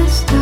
crystal